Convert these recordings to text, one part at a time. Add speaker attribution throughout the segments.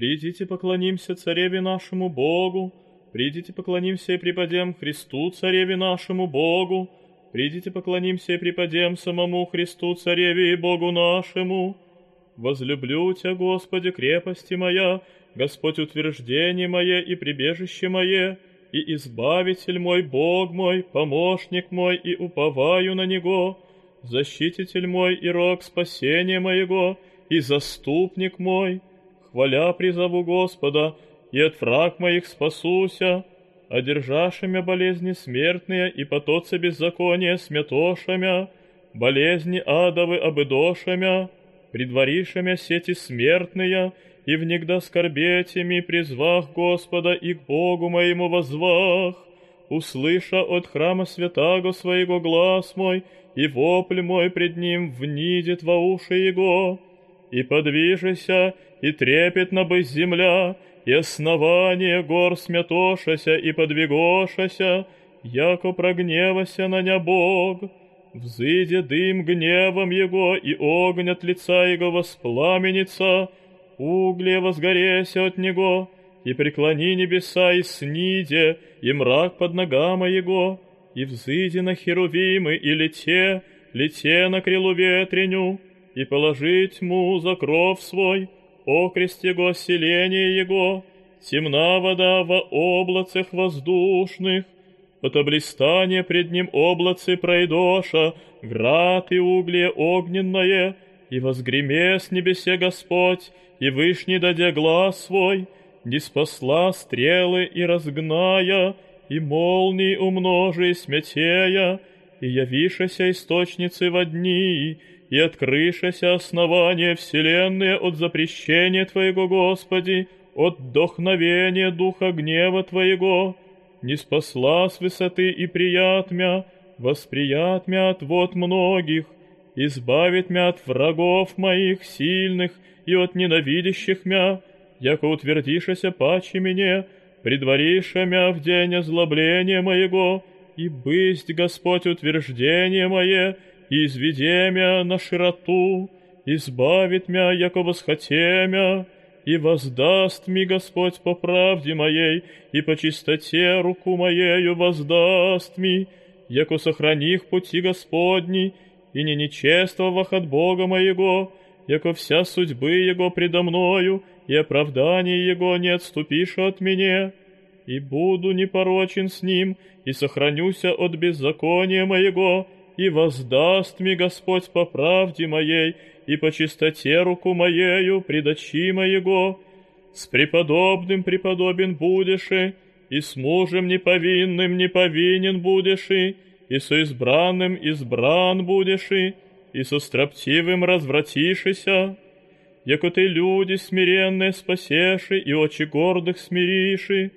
Speaker 1: Придите поклонимся цареве нашему Богу, придите поклонимся и преподем Христу цареве нашему Богу, придите поклонимся и преподем самому Христу цареве и Богу нашему. Возлюблю Тебя, Господи, крепости моя, Господь утверждение мое и прибежище мое, и избавитель мой, Бог мой, помощник мой, и уповаю на Него, защититель мой и рог спасения моего, и заступник мой, хваля призову Господа, и от враг моих спасуся, одержавшими болезни смертные и потоцы беззакония смятошамя, болезни адовы обыдошамя, предварившими сети смертные, и внегда скорбетями призвах Господа и к Богу моему возвах, услыша от храма святаго своего глаз мой, и вопль мой пред ним внидит во уши его, и подвижися, и трепетно бы земля, и основание гор смятошася и подвигошася, яко прогневася на ня Бог, взыде дым гневом его, и огонь от лица его воспламенится, угле возгореся от него, и преклони небеса и сниде, и мрак под ногами его, и взыди на херувимы, и лете, лете на крилу ветреню, и положи тьму за кров свой, окрест его селение его, темна вода во облацах воздушных, от пред ним облацы пройдоша, град и угле огненное, и возгреме с небесе Господь, и вышний дадя глаз свой, не спасла стрелы и разгная, и молнии умножи смятея, и явишася источницы во дни, и открышася основание вселенной от запрещения Твоего, Господи, от вдохновения духа гнева Твоего, не спасла с высоты и прият мя, восприят мя от вод многих, избавит мя от врагов моих сильных и от ненавидящих мя, яко утвердишася паче мне, предвариша мя в день озлобления моего, и бысть Господь утверждение мое, изведе мя на широту, избавит мя, яко восхотемя, и воздаст ми Господь по правде моей, и по чистоте руку моею воздаст ми, яко сохраних пути Господни, и не нечествовах от Бога моего, яко вся судьбы Его предо мною, и оправдание Его не отступишь от меня, и буду непорочен с Ним, и сохранюся от беззакония моего, и воздаст ми Господь по правде моей, и по чистоте руку моею пред очи моего. С преподобным преподобен будешь, и с мужем неповинным неповинен будешь, и со избранным избран будешь, и со строптивым развратишися, яко ты люди смиренные спасеши, и очи гордых смириши,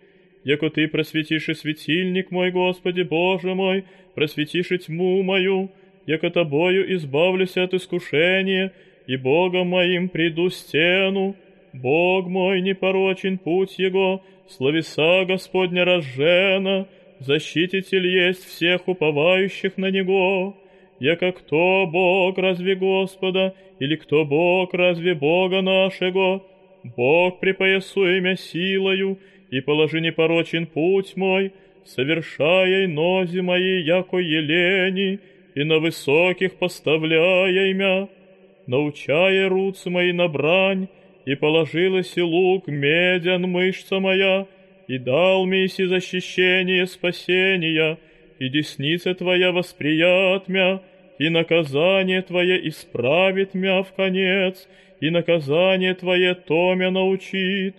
Speaker 1: яко ты просветишь светильник мой, Господи Боже мой, просветишь и тьму мою, яко тобою избавлюся от искушения, и Богом моим приду стену, Бог мой непорочен путь Его, словеса Господня разжена, защититель есть всех уповающих на Него. Яко кто Бог разве Господа, или кто Бог разве Бога нашего? Бог припоясуй меня силою, и положи непорочен путь мой, совершая нози мои, яко елени, и на высоких поставляя имя, научая руцы мои на брань, и положилась и лук медян мышца моя, и дал миси защищение спасения, и десница твоя восприят мя, и наказание твое исправит мя в конец, и наказание твое то мя научит.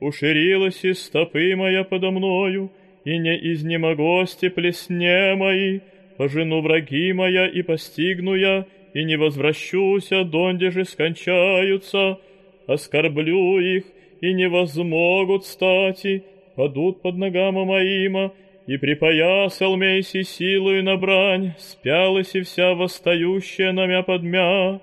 Speaker 1: Уширилась и стопы моя подо мною, и не изнемогости плесне мои, пожену враги моя и постигну я, и не возвращуся, донде же скончаются, оскорблю их, и не возмогут стати, падут под ногами моима, и припоясал мейси силою на брань, спялась и вся восстающая на мя подмя,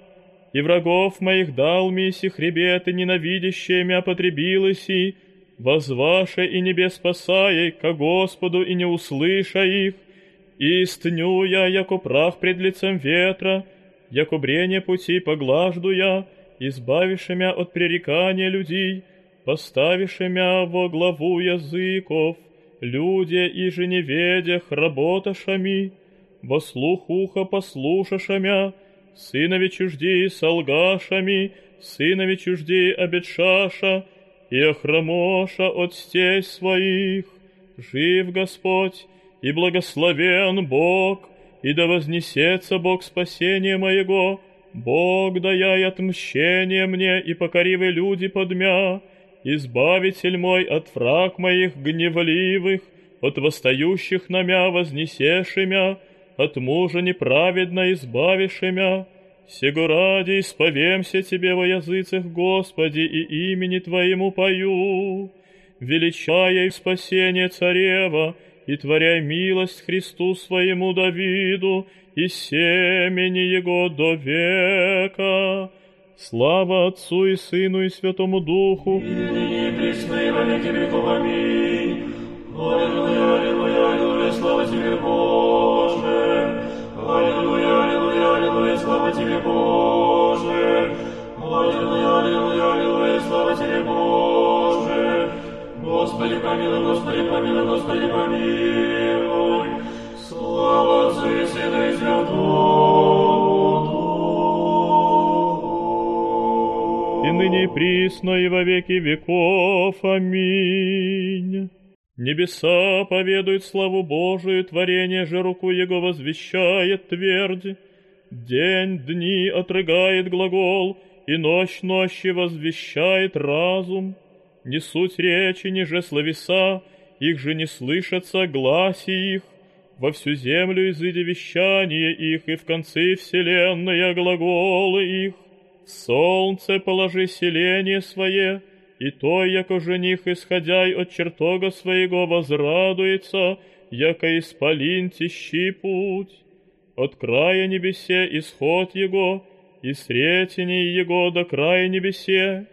Speaker 1: и врагов моих дал миси хребеты, ненавидящие мя потребилась и, возваше и небе спасая, ко Господу и не услыша их, и стню я, яко прах пред лицем ветра, яко брение пути поглажду я, избавивши мя от пререкания людей, поставишь мя во главу языков, люди и же неведях работашами, во слух ухо послушашамя, сынови чужди солгашами, сынови чужди обетшаша, и охромоша от стей своих. Жив Господь, и благословен Бог, и да вознесется Бог спасения моего, Бог даяй отмщение мне, и покоривы люди подмя, избавитель мой от враг моих гневливых, от восстающих на мя вознесешимя, от мужа неправедно избавишимя, Сего ради исповемся Тебе во языцах, Господи, и имени Твоему пою, величая спасение царева, и творяй милость Христу своему Давиду и семени Его до века. Слава Отцу и Сыну и Святому Духу. И ныне и и во веки веков. Аминь. Аллилуйя, аллилуйя, аллилуйя, слава Тебе, Боже. Слава Тебе, Боже. Аллилуйя, аллилуйя, аллилуйя, слава Тебе, Боже. Господи, помилуй, Господи, помилуй, Господи, помилуй. Слава Отцу и Сыну и Святому И ныне присно, и во веки веков. Аминь. Небеса поведают славу Божию, творение же руку Его возвещает тверди. День дни отрыгает глагол, и ночь ночи возвещает разум. Не суть речи, ни же словеса, их же не слышатся гласи их. Во всю землю изыди вещание их, и в конце вселенной глаголы их. солнце положи селение свое, и то, яко жених, исходяй от чертога своего, возрадуется, яко исполин тищи путь. От края небесе исход его, и сретение его до края небесе,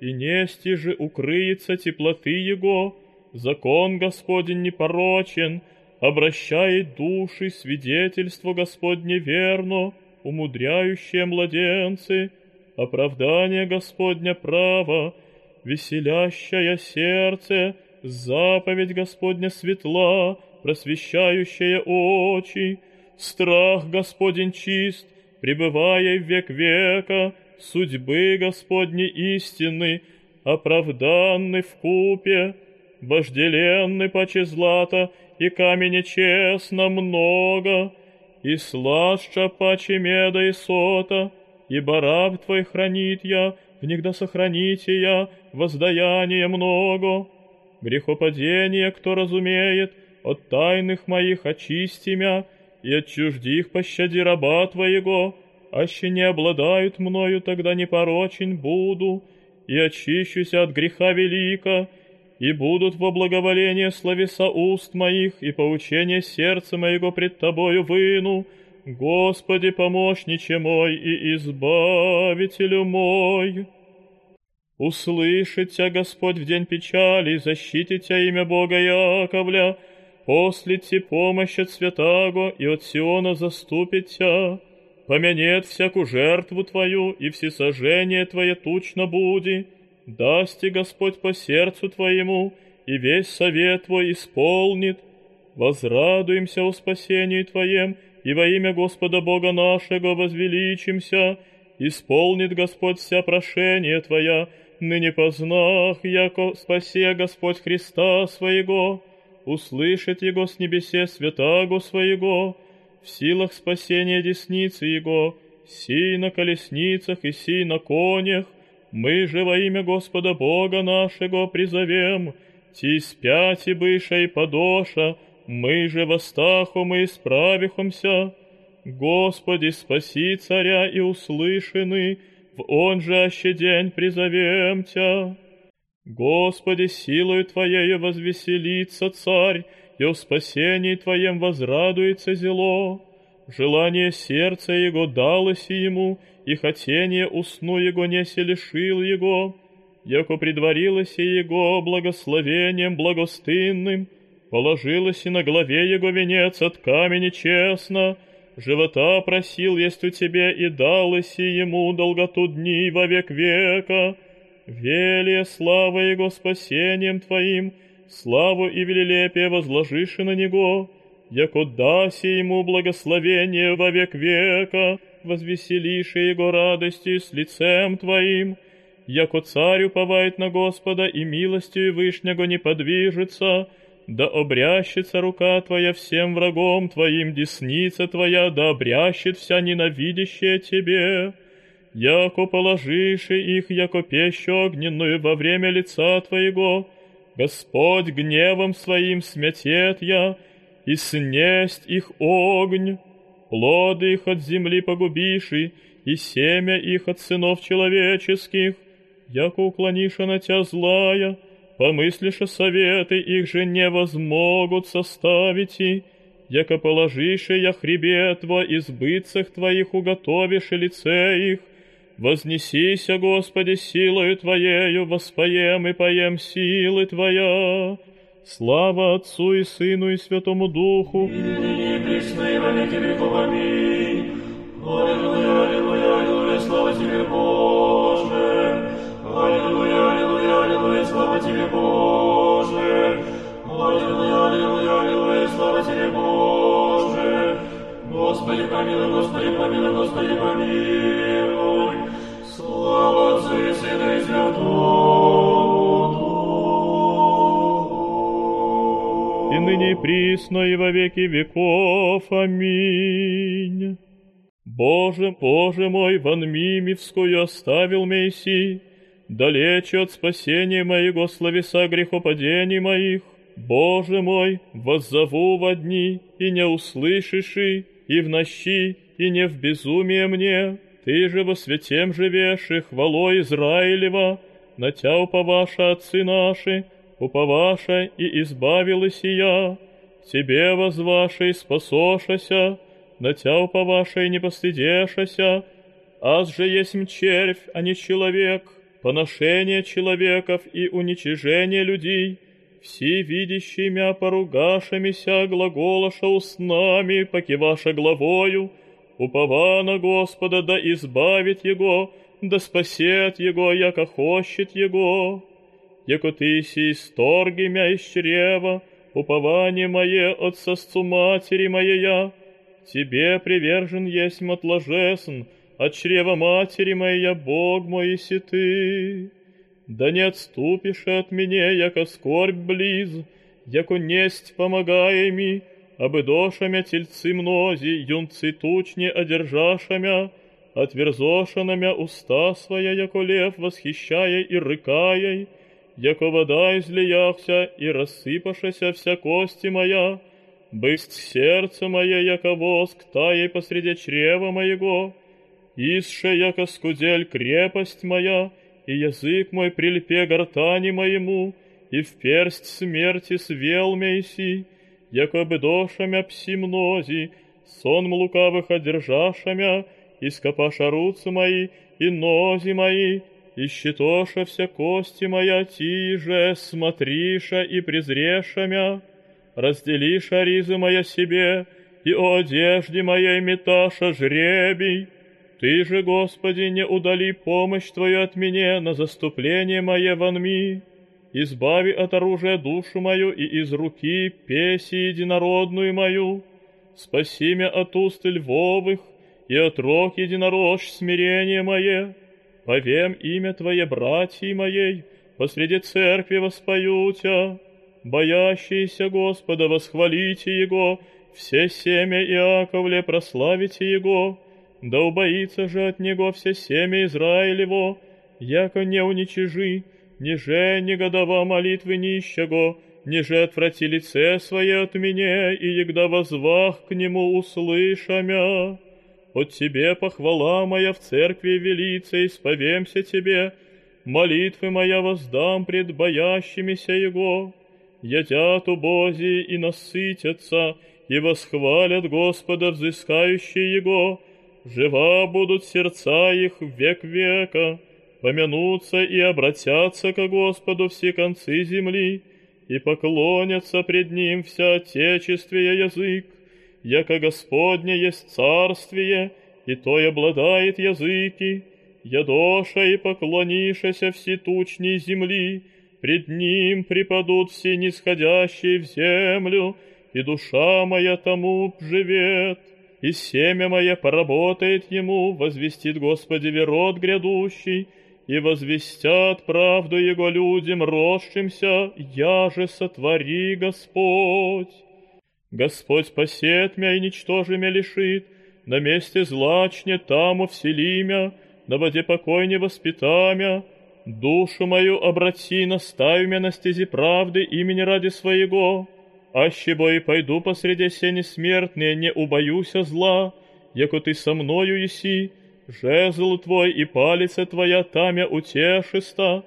Speaker 1: и нести же укрыется теплоты его, закон Господень непорочен, обращает души свидетельство Господне верно, умудряющее младенцы, оправдание Господня право, веселящая сердце, заповедь Господня светла, просвещающая очи, страх Господень чист, пребывая в век века, судьбы Господни истины, оправданны в купе, вожделенны паче злата, и камень честно много, и слаще паче меда и сота, ибо раб Твой хранит я, в них да сохраните я, воздаяние много. Грехопадение, кто разумеет, от тайных моих очисти мя, и от чуждих пощади раба Твоего, аще не обладают мною, тогда непорочен буду, и очищуся от греха велика, и будут во благоволение словеса уст моих, и поучение сердца моего пред Тобою выну, Господи, помощниче мой и избавителю мой. Услышит тебя Господь в день печали, защитит тебя имя Бога Яковля, послите помощь от святаго и от Сиона заступит тебя, помянет всякую жертву твою, и всесожжение твое тучно буди, даст и Господь по сердцу твоему, и весь совет твой исполнит. Возрадуемся о спасении твоем, и во имя Господа Бога нашего возвеличимся, исполнит Господь вся прошение Твоя, ныне познах, яко спасе Господь Христа Своего, услышит Его с небесе святаго Своего, в силах спасения десницы Его, сей на колесницах и сей на конях, мы же во имя Господа Бога нашего призовем, ти и быша и подоша, мы же восстахом мы исправихомся. Господи, спаси царя и услышаны, в он же аще день призовем Тя. Господи, силою Твоею возвеселится царь, и о спасении Твоем возрадуется зело. Желание сердца Его далось ему, и хотение усну Его не селишил Его, яко предварилось Его благословением благостынным, положилось и на главе Его венец от камени честно, живота просил есть у Тебе, и далось ему долготу дней во век века, велие слава Его спасением Твоим, славу и велелепие возложишь на Него, яко даси Ему благословение во век века, возвеселишь Его радости с лицем Твоим, яко царь уповает на Господа и милостью Вышнего не подвижется, да обрящется рука Твоя всем врагом Твоим, десница Твоя, да обрящет вся ненавидящая Тебе. Яко положишь их, яко пещу огненную во время лица Твоего, Господь гневом Своим смятет я, и снесть их огонь, плоды их от земли погубиши, и семя их от сынов человеческих, яко уклониша на тя злая, помыслиша советы их же не возмогут составить, и, яко положише я хребет во избытцах твоих уготовишь и лице их, вознесися, Господи, силою Твоею, воспоем и поем силы Твоя. Слава Отцу и Сыну и Святому Духу. И ныне во веки веков. Аминь. Аллилуйя, аллилуйя, аллилуйя, слава Тебе, Боже. Аллилуйя, аллилуйя, аллилуйя, слава Тебе, Боже. Аллилуйя, аллилуйя, аллилуйя, слава Тебе, Боже. Господи, помилуй, Господи, помилуй, Господи, помилуй. И и. И ныне и присно и во веки веков. Аминь. Боже, Боже мой, вон мимевскую оставил Месси, далече от спасения моего словеса грехопадений моих. Боже мой, воззову во дни, и не услышишь, и в нощи, и не в безумие мне. Ты же во святем живешь, и хвалой Израилева, на тя уповаша отцы наши, уповаша и избавилась я. Тебе возваша и спасошася, на тя и не постыдешася, аз же есть червь, а не человек, поношение человеков и уничижение людей, все видящие мя поругашамися глаголаша устнами, покиваша главою, упова на Господа, да избавит Его, да спасет Его, яко хочет Его. Яко ты си исторги мя из чрева, упование мое от сосцу матери моей Тебе привержен есть отложесн, от чрева матери моя, Бог мой, си ты. Да не отступишь от меня, яко скорбь близ, яко несть помогая ми, обыдошамя тельцы мнози, юнцы тучни одержашамя, отверзошанамя уста своя, яко лев, восхищая и рыкая, яко вода излияхся и рассыпашася вся кости моя, бысть сердце мое, яко воск, тае посреди чрева моего, исше, яко скудель крепость моя, и язык мой прильпе гортани моему, и в персть смерти свел мейси, якобы дошамя пси мнози, сон лукавых одержашамя, и скопаша руцы мои, и нози мои, и щитоша вся кости моя тиже, смотриша и презрешамя, разделиша ризы моя себе, и о одежде моей меташа жребий. Ты же, Господи, не удали помощь Твою от меня на заступление мое вонми избави от оружия душу мою и из руки песи единородную мою. Спаси меня от уст львовых и от рог единорож смирение мое. Повем имя Твое, братья моей, посреди церкви воспою Тя. Боящиеся Господа восхвалите Его, все семя Иаковле прославите Его, да убоится же от Него все семя Израилево, яко не уничижи, ниже негодова молитвы нищего, ниже отврати лице свое от меня, и егда возвах к нему услышамя. От тебе похвала моя в церкви велица, исповемся тебе, молитвы моя воздам пред боящимися его. Едят убози и насытятся, и восхвалят Господа взыскающие его, жива будут сердца их век века помянутся и обратятся ко Господу все концы земли, и поклонятся пред Ним вся отечествие язык, яко Господне есть царствие, и то и обладает языки, ядоша и поклонишася все тучней земли, пред ним припадут все нисходящие в землю, и душа моя тому живет, и семя мое поработает ему, возвестит Господи верот грядущий, и возвестят правду Его людям росшимся, я же сотвори Господь. Господь спасет мя и ничтожи мя лишит, на месте злачне таму вселимя, на воде покой не воспитамя, душу мою обрати, наставь мя на стези правды имени ради своего, аще бо и пойду посреди сени смертные, не убоюся зла, яко ты со мною еси, жезл твой и палица твоя тамя утешиста,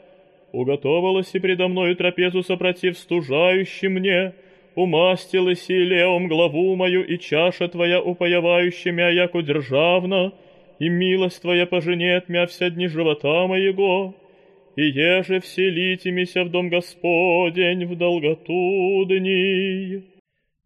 Speaker 1: уготовилась и предо мною трапезу сопротив стужающий мне, умастилась и левом главу мою, и чаша твоя упоявающая мя, яко державна, и милость твоя поженет мя вся дни живота моего, и еже вселитимися в дом Господень в долготу дней.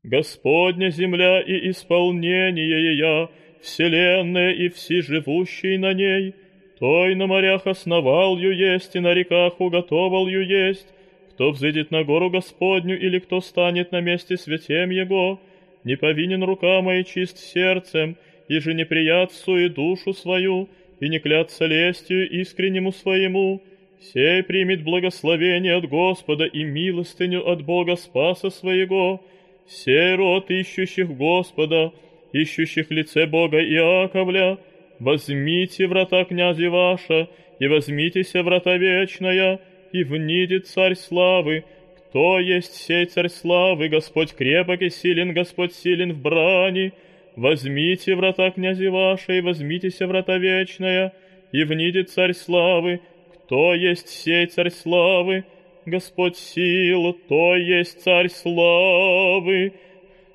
Speaker 1: Господня земля и исполнение ее, вселенная и всеживущий на ней, той на морях основал ю есть и на реках уготовал ю есть, кто взойдет на гору Господню или кто станет на месте святем Его, не повинен рука моя чист сердцем, и же не приятствует душу свою, и не клятся лестью искреннему своему, сей примет благословение от Господа и милостыню от Бога Спаса своего, сей род ищущих Господа, ищущих лице Бога Иаковля, возьмите врата князя ваша, и возьмитеся врата вечная, и внидит царь славы. Кто есть сей царь славы? Господь крепок и силен, Господь силен в брани. Возьмите врата князи ваши, и возьмитеся врата вечная, и внидит царь славы. Кто есть сей царь славы? Господь сил, то есть царь славы.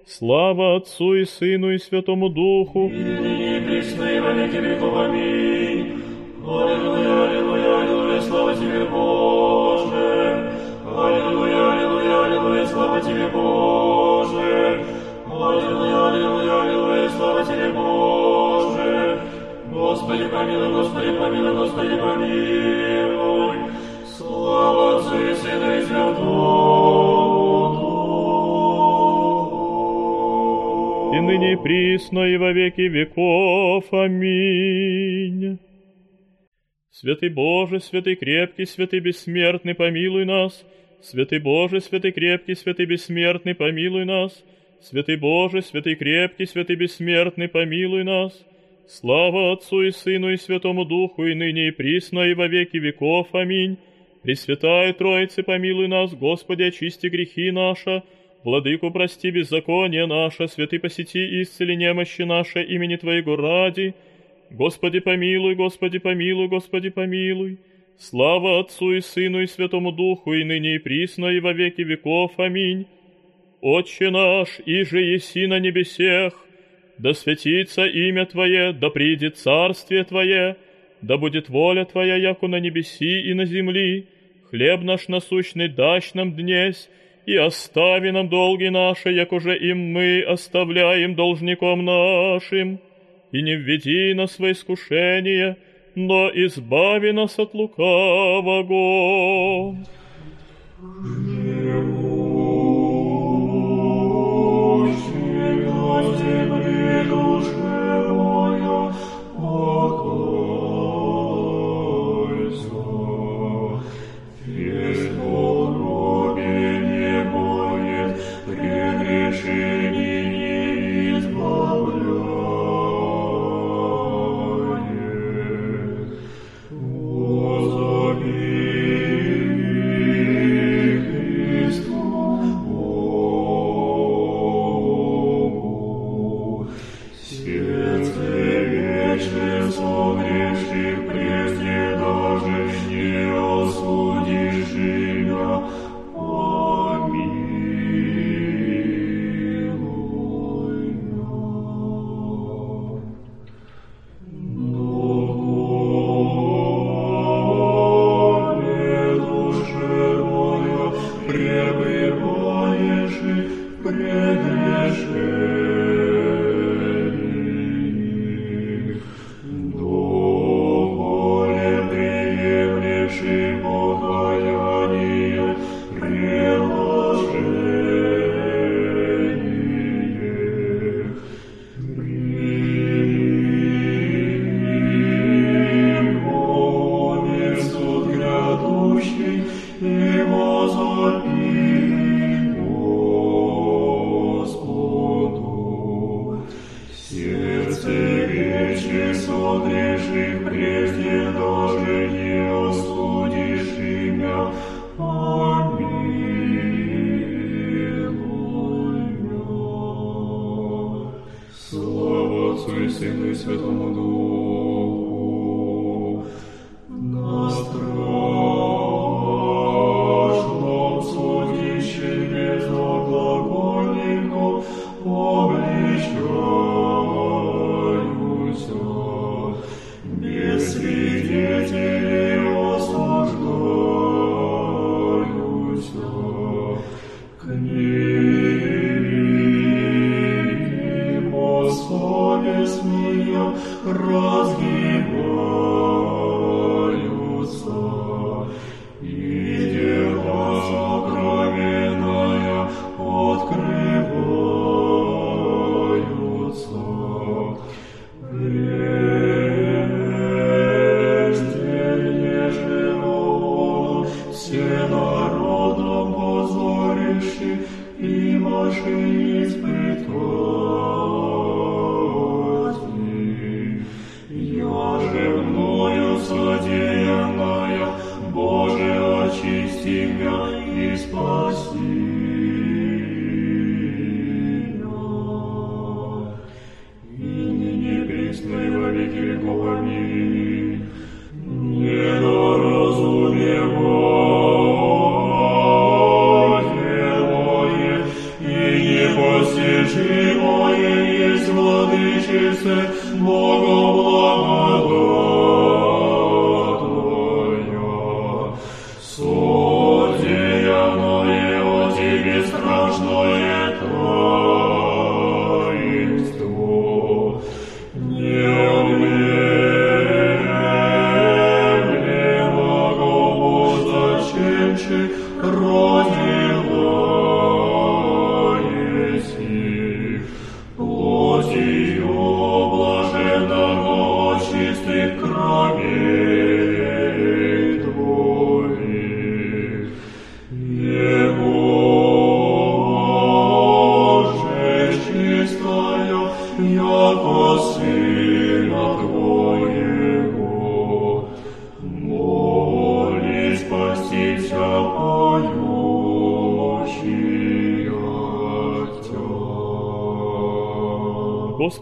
Speaker 1: Слава Отцу и Сыну и Святому Духу. И ныне во веки веков. Аминь. Аллилуйя, аллилуйя, аллилуйя, слава Тебе, Боже. Присно, и во веки веков. Аминь. Святый Боже, святый крепкий, святый бессмертный, помилуй нас. Святый Боже, святый крепкий, святый бессмертный, помилуй нас. Святый Боже, святый крепкий, святый бессмертный, помилуй нас. Слава Отцу и Сыну и Святому Духу, и ныне и присно, и во веки веков. Аминь. Пресвятая Троице, помилуй нас, Господи, очисти грехи наши, Владыку прости беззаконие наше, святый посети и исцели немощи наши имени Твоего ради, Господи помилуй, Господи помилуй, Господи помилуй. Слава Отцу и Сыну и Святому Духу, и ныне и присно, и во веки веков. Аминь. Отче наш, иже еси на небесех, да святится имя Твое, да придет царствие Твое, да будет воля Твоя, яку на небеси и на земли. Хлеб наш насущный дашь нам днесь, и остави нам долги наши, як уже и мы оставляем должником нашим и не введи нас в искушение, но избави нас от лукавого.
Speaker 2: что грешит прежде, даже не осудишь имя. Помилуй Слава Отцу и Сыну и Святому Духу, ее разгибай.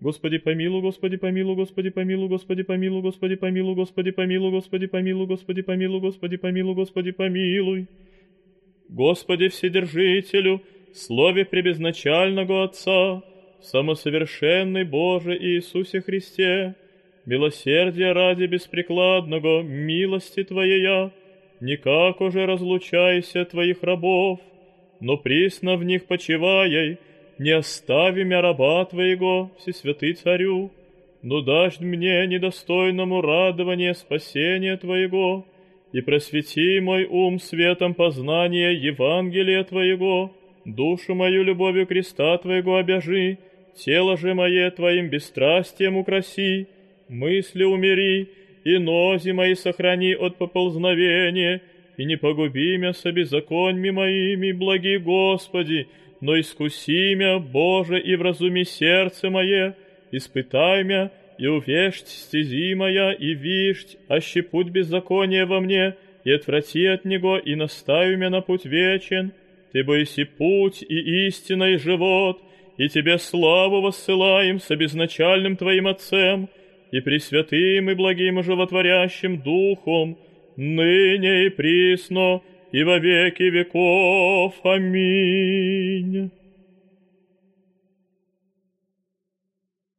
Speaker 1: Господи помилуй, Господи помилуй, Господи помилуй, Господи помилуй, Господи помилуй, Господи помилуй, Господи помилуй, Господи помилуй, Господи помилуй, Господи помилуй. Господи Вседержителю, Слове пребезначального Отца, самосовершенный Боже Иисусе Христе, милосердия ради беспрекладного, милости Твоея, никак уже разлучайся Твоих рабов, но присно в них почивай, не остави мя раба Твоего, Всесвятый Царю, но дашь мне недостойному радование спасения Твоего, и просвети мой ум светом познания Евангелия Твоего, душу мою любовью креста Твоего обяжи, тело же мое Твоим бесстрастием украси, мысли умери, и нози мои сохрани от поползновения, и не погуби мя со беззаконьми моими, благи Господи, но искуси мя, Боже, и вразуми сердце мое, испытай мя, и увешть стези моя, и вишть, аще путь беззакония во мне, и отврати от него, и настави мя на путь вечен. Ты бойся путь и истина, и живот, и тебе славу воссылаем с обезначальным твоим Отцем, и пресвятым и благим и животворящим Духом, ныне и присно, и во веки веков. Аминь.